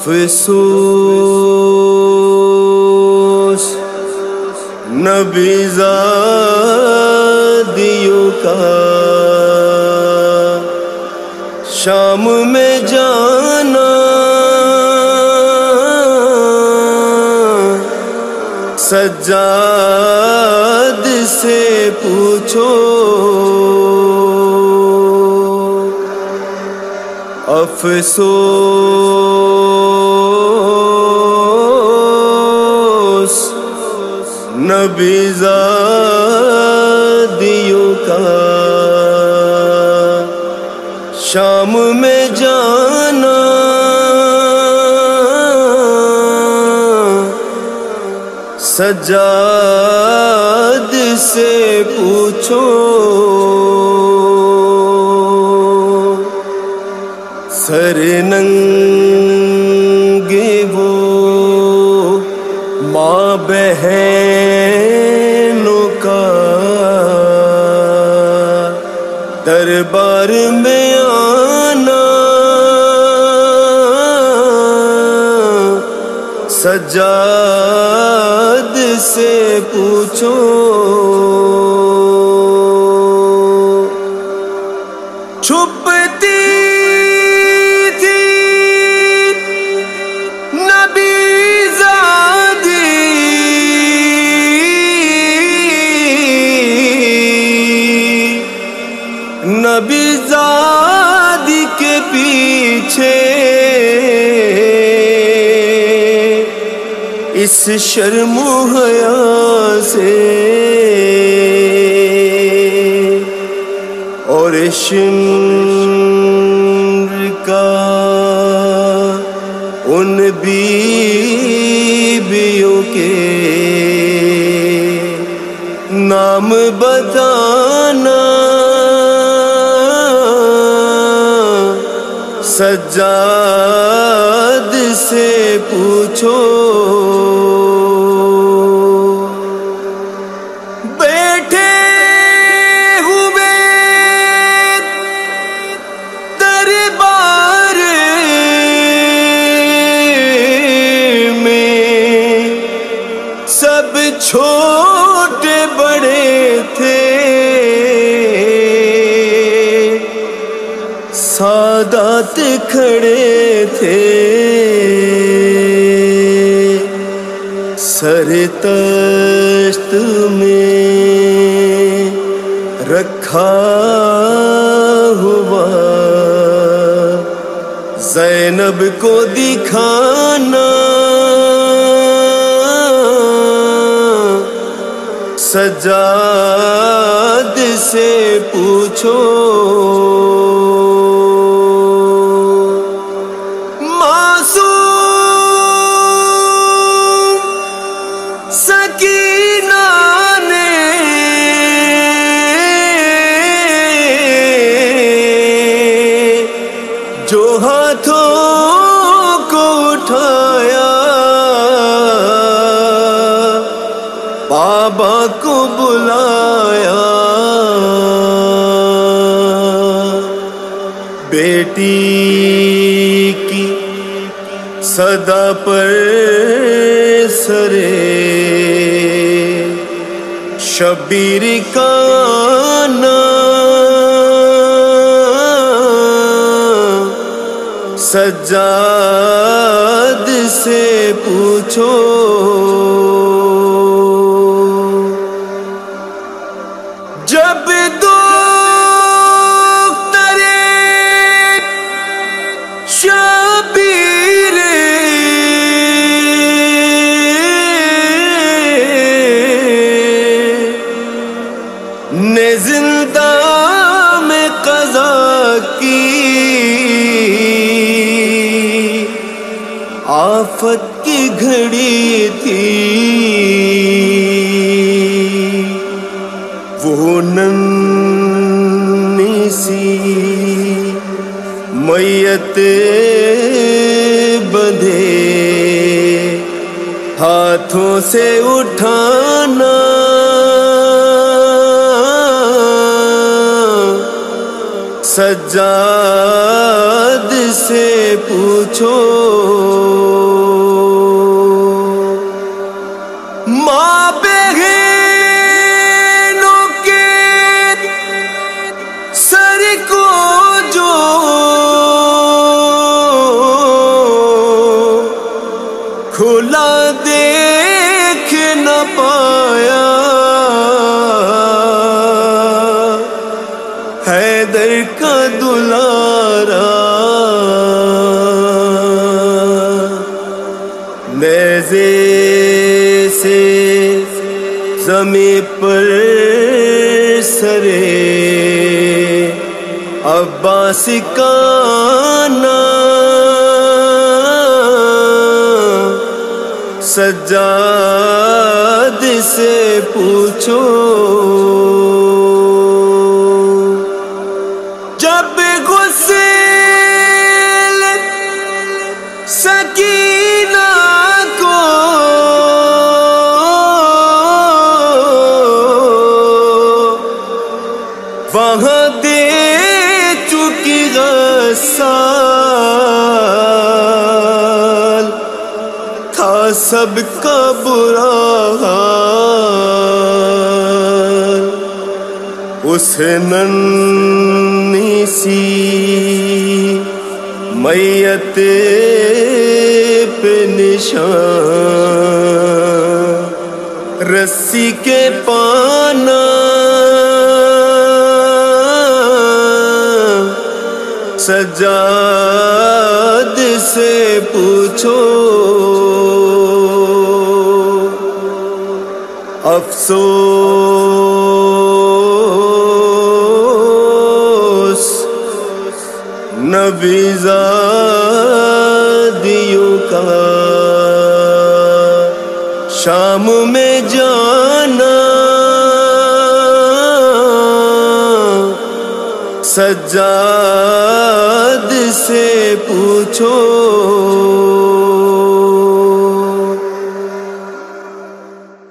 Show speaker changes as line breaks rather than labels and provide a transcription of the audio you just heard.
افسوس نبی زادیوں کا۔ شام میں جانا سجاد سے پوچھو۔ افسوس نبی زادیوں کا شام میں جانا سجاد سے پوچھو ماں بہنوں کا دربار میں آنا۔ سجاد سے پوچھو۔ اس شرم و حیا سے۔ اور شمر سجاد سے پوچھو سادات کھڑے تھے۔ سر تشت میں رکھا ہوا۔ زینب کو دکھانا۔ سجاد سے پوچھو۔ بابا کو بلایا۔ بیٹی کی صدا پر سرے۔ شبیر کا سجاد سے پوچھو۔ آفت کی گھڑی تھی۔ وہ ننی سی میت بندھے ہاتھوں سے اٹھانا۔ سجاد سے پوچھو۔ سے زمیں پر سرے۔ عباس کا نام سجاد سے پوچھو۔ جب غسل سکینہ غسال تھا سب کا برا حال۔ اس ننی سی میت پہ نشان۔ رسی کے پانا سجاد سے پوچھو۔ افسوس نبی زادیوں کا۔ شام میں جانا سجاد سے پوچھو